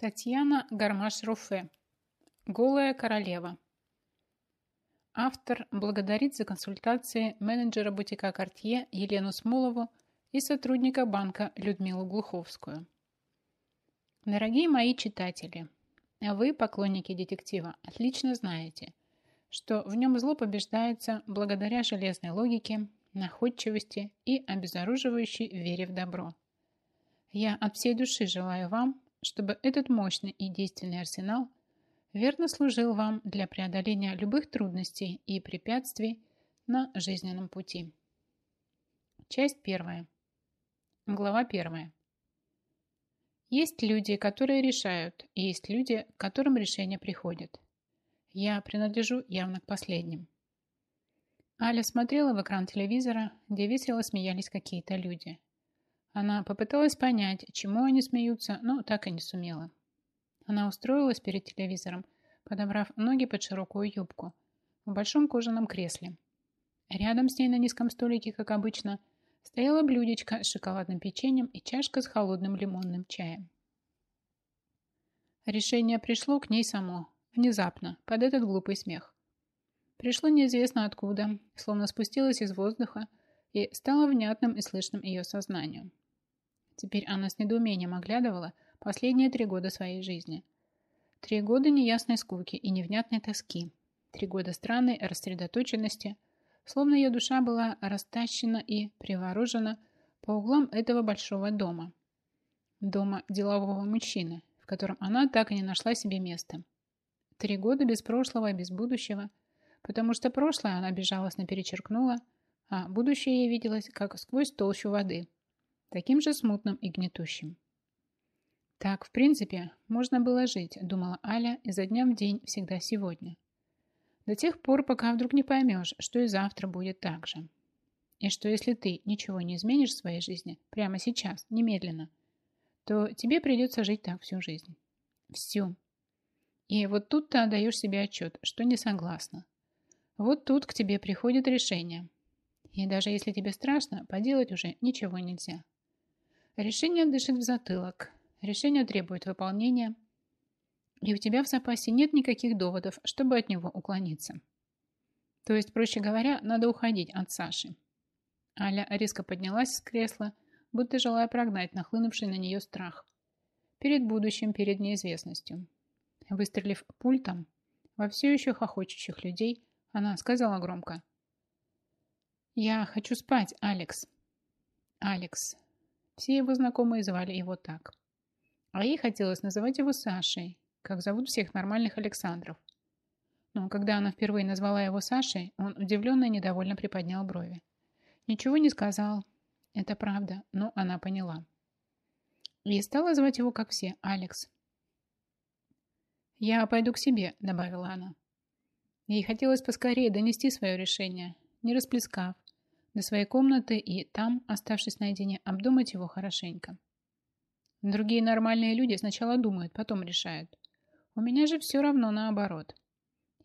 Татьяна Гармаш-Руфе. Голая королева. Автор благодарит за консультации менеджера бутика «Кортье» Елену Смолову и сотрудника банка Людмилу Глуховскую. Дорогие мои читатели, вы, поклонники детектива, отлично знаете, что в нем зло побеждается благодаря железной логике, находчивости и обезоруживающей вере в добро. Я от всей души желаю вам чтобы этот мощный и действенный арсенал верно служил вам для преодоления любых трудностей и препятствий на жизненном пути. Часть первая. Глава первая. Есть люди, которые решают, и есть люди, к которым решение приходит. Я принадлежу явно к последним. Аля смотрела в экран телевизора, где весело смеялись какие-то люди – она попыталась понять, чему они смеются, но так и не сумела. Она устроилась перед телевизором, подобрав ноги под широкую юбку, в большом кожаном кресле. Рядом с ней на низком столике, как обычно, стояла блюдечко с шоколадным печеньем и чашка с холодным лимонным чаем. Решение пришло к ней само, внезапно, под этот глупый смех. Пришло неизвестно откуда, словно спустилось из воздуха и стало внятным и слышным ее сознанию. Теперь она с недоумением оглядывала последние три года своей жизни. Три года неясной скуки и невнятной тоски. Три года странной рассредоточенности, словно ее душа была растащена и приворожена по углам этого большого дома. Дома делового мужчины, в котором она так и не нашла себе места. Три года без прошлого и без будущего, потому что прошлое она безжалостно перечеркнула, а будущее ей виделось, как сквозь толщу воды – таким же смутным и гнетущим. Так, в принципе, можно было жить, думала Аля, изо дня в день, всегда сегодня. До тех пор, пока вдруг не поймешь, что и завтра будет так же. И что если ты ничего не изменишь в своей жизни прямо сейчас, немедленно, то тебе придется жить так всю жизнь. Всю. И вот тут ты отдаешь себе отчет, что не согласна. Вот тут к тебе приходит решение. И даже если тебе страшно, поделать уже ничего нельзя. Решение дышит в затылок. Решение требует выполнения. И у тебя в запасе нет никаких доводов, чтобы от него уклониться. То есть, проще говоря, надо уходить от Саши. Аля резко поднялась с кресла, будто желая прогнать нахлынувший на нее страх. Перед будущим, перед неизвестностью. Выстрелив пультом во все еще хохочущих людей, она сказала громко. «Я хочу спать, Алекс». «Алекс, все его знакомые звали его так. А ей хотелось называть его Сашей, как зовут всех нормальных Александров. Но когда она впервые назвала его Сашей, он удивленно и недовольно приподнял брови. Ничего не сказал. Это правда, но она поняла. И стала звать его, как все, Алекс. «Я пойду к себе», — добавила она. Ей хотелось поскорее донести свое решение, не расплескав, до своей комнаты и там, оставшись наедине, обдумать его хорошенько. Другие нормальные люди сначала думают, потом решают. У меня же все равно наоборот.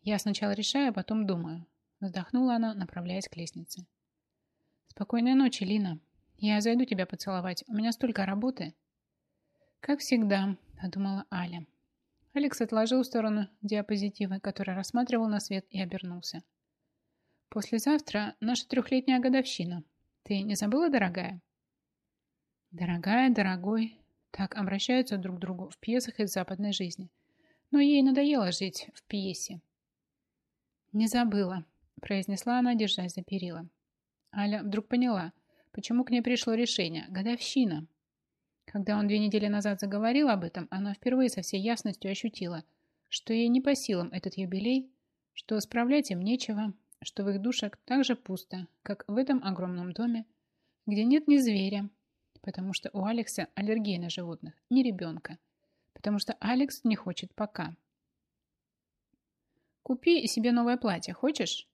Я сначала решаю, а потом думаю. Вздохнула она, направляясь к лестнице. Спокойной ночи, Лина. Я зайду тебя поцеловать. У меня столько работы. Как всегда, подумала Аля. Алекс отложил в сторону диапозитивы, который рассматривал на свет, и обернулся. Послезавтра наша трехлетняя годовщина. Ты не забыла, дорогая? Дорогая, дорогой. Так обращаются друг к другу в пьесах из западной жизни. Но ей надоело жить в пьесе. Не забыла, произнесла она, держась за перила. Аля вдруг поняла, почему к ней пришло решение. Годовщина. Когда он две недели назад заговорил об этом, она впервые со всей ясностью ощутила, что ей не по силам этот юбилей, что справлять им нечего, что в их душах так же пусто, как в этом огромном доме, где нет ни зверя, потому что у Алекса аллергия на животных, ни ребенка, потому что Алекс не хочет пока. «Купи себе новое платье, хочешь?»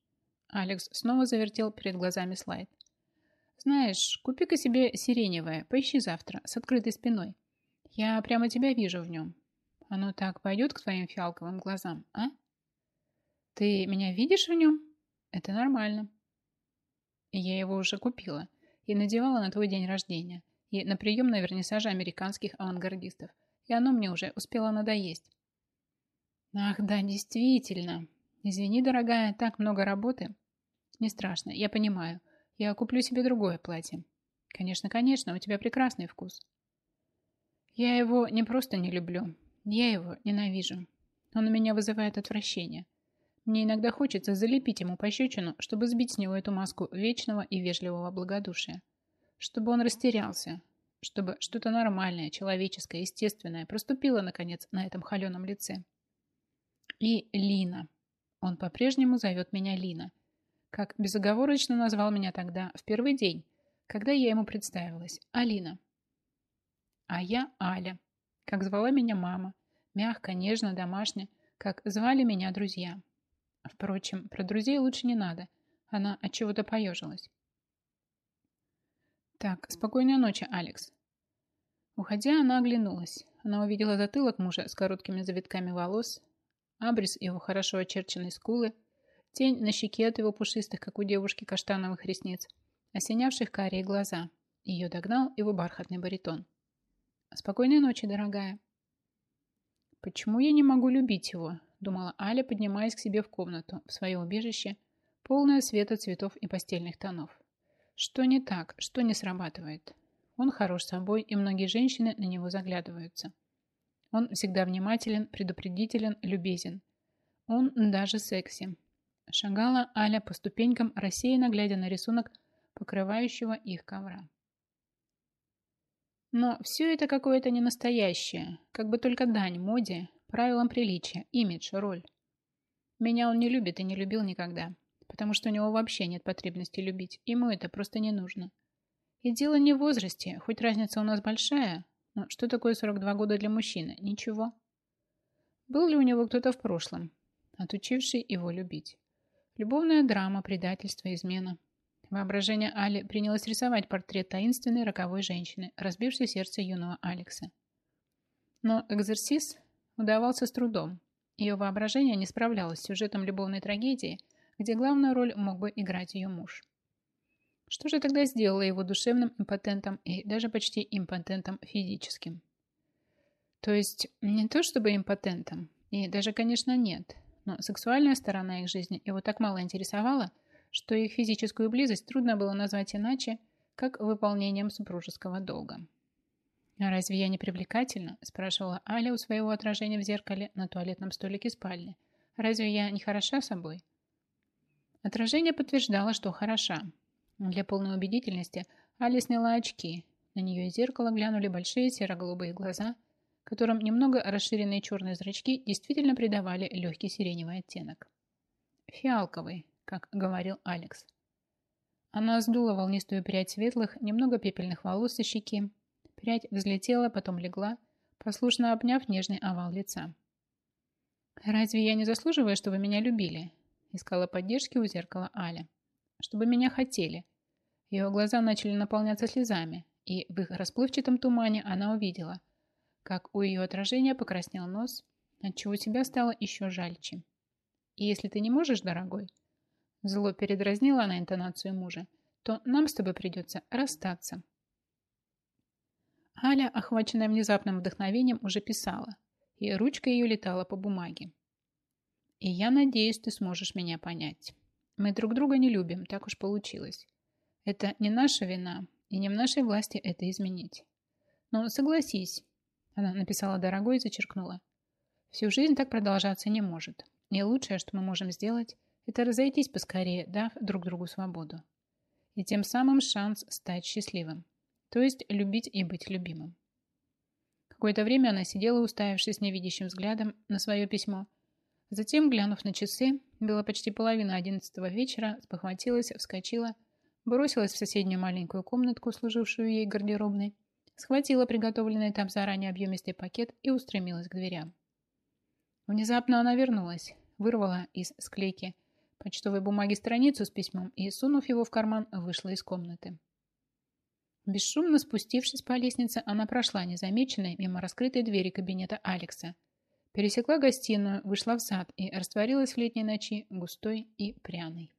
Алекс снова завертел перед глазами слайд. «Знаешь, купи-ка себе сиреневое, поищи завтра, с открытой спиной. Я прямо тебя вижу в нем. Оно так пойдет к твоим фиалковым глазам, а?» «Ты меня видишь в нем?» Это нормально. Я его уже купила и надевала на твой день рождения и на прием на вернисаже американских авангардистов. и оно мне уже успело надоесть. Ах, да, действительно. Извини, дорогая, так много работы. Не страшно, я понимаю. Я куплю себе другое платье. Конечно, конечно, у тебя прекрасный вкус. Я его не просто не люблю, я его ненавижу. Он у меня вызывает отвращение. Мне иногда хочется залепить ему пощечину, чтобы сбить с него эту маску вечного и вежливого благодушия. Чтобы он растерялся. Чтобы что-то нормальное, человеческое, естественное проступило, наконец, на этом холеном лице. И Лина. Он по-прежнему зовет меня Лина. Как безоговорочно назвал меня тогда, в первый день, когда я ему представилась. Алина. А я Аля. Как звала меня мама. Мягко, нежно, домашне. Как звали меня друзья. Впрочем, про друзей лучше не надо. Она от чего-то поежилась. Так, спокойной ночи, Алекс. Уходя, она оглянулась. Она увидела затылок мужа с короткими завитками волос, абрис его хорошо очерченной скулы, тень на щеке от его пушистых, как у девушки, каштановых ресниц, осенявших карие глаза. Ее догнал его бархатный баритон. «Спокойной ночи, дорогая». «Почему я не могу любить его?» Думала Аля, поднимаясь к себе в комнату, в свое убежище, полное света цветов и постельных тонов. Что не так, что не срабатывает? Он хорош собой, и многие женщины на него заглядываются. Он всегда внимателен, предупредителен, любезен. Он даже секси. Шагала Аля по ступенькам, рассеянно глядя на рисунок покрывающего их ковра. Но все это какое-то ненастоящее, как бы только дань моде, правилам приличия, имидж, роль. Меня он не любит и не любил никогда, потому что у него вообще нет потребности любить, ему это просто не нужно. И дело не в возрасте, хоть разница у нас большая, но что такое 42 года для мужчины? Ничего. Был ли у него кто-то в прошлом, отучивший его любить? Любовная драма, предательство, измена. Воображение Али принялось рисовать портрет таинственной роковой женщины, разбившей сердце юного Алекса. Но экзерсис удавался с трудом. Ее воображение не справлялось с сюжетом любовной трагедии, где главную роль мог бы играть ее муж. Что же тогда сделало его душевным импотентом и даже почти импотентом физическим? То есть не то чтобы импотентом, и даже, конечно, нет, но сексуальная сторона их жизни его так мало интересовала, что их физическую близость трудно было назвать иначе, как выполнением супружеского долга. «А разве я не привлекательна?» – спрашивала Аля у своего отражения в зеркале на туалетном столике спальни. «Разве я не хороша собой?» Отражение подтверждало, что хороша. Для полной убедительности Аля сняла очки. На нее из зеркала глянули большие серо-голубые глаза, которым немного расширенные черные зрачки действительно придавали легкий сиреневый оттенок. «Фиалковый», как говорил Алекс. Она сдула волнистую прядь светлых, немного пепельных волос со щеки, Прядь взлетела, потом легла, послушно обняв нежный овал лица. «Разве я не заслуживаю, чтобы меня любили?» Искала поддержки у зеркала Аля. «Чтобы меня хотели». Ее глаза начали наполняться слезами, и в их расплывчатом тумане она увидела, как у ее отражения покраснел нос, отчего себя стало еще жальче. «И если ты не можешь, дорогой?» Зло передразнила она интонацию мужа, то нам с тобой придется расстаться. Аля, охваченная внезапным вдохновением, уже писала, и ручка ее летала по бумаге. «И я надеюсь, ты сможешь меня понять. Мы друг друга не любим, так уж получилось. Это не наша вина, и не в нашей власти это изменить. Но согласись, она написала дорогой и зачеркнула. Всю жизнь так продолжаться не может. И лучшее, что мы можем сделать, это разойтись поскорее, дав друг другу свободу. И тем самым шанс стать счастливым то есть любить и быть любимым. Какое-то время она сидела, уставившись невидящим взглядом на свое письмо. Затем, глянув на часы, было почти половина одиннадцатого вечера, спохватилась, вскочила, бросилась в соседнюю маленькую комнатку, служившую ей гардеробной, схватила приготовленный там заранее объемистый пакет и устремилась к дверям. Внезапно она вернулась, вырвала из склейки почтовой бумаги страницу с письмом и, сунув его в карман, вышла из комнаты. Бесшумно спустившись по лестнице, она прошла незамеченной мимо раскрытой двери кабинета Алекса. Пересекла гостиную, вышла в сад и растворилась в летней ночи густой и пряной.